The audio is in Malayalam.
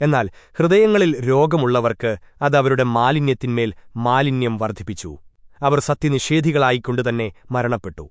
എന്നാൽ ഹൃദയങ്ങളിൽ രോഗമുള്ളവർക്ക് അത് അവരുടെ മാലിന്യത്തിന്മേൽ മാലിന്യം വർദ്ധിപ്പിച്ചു. അവർ സത്യനിഷേധികളായിക്കൊണ്ടുതന്നെ മരണപ്പെട്ടു.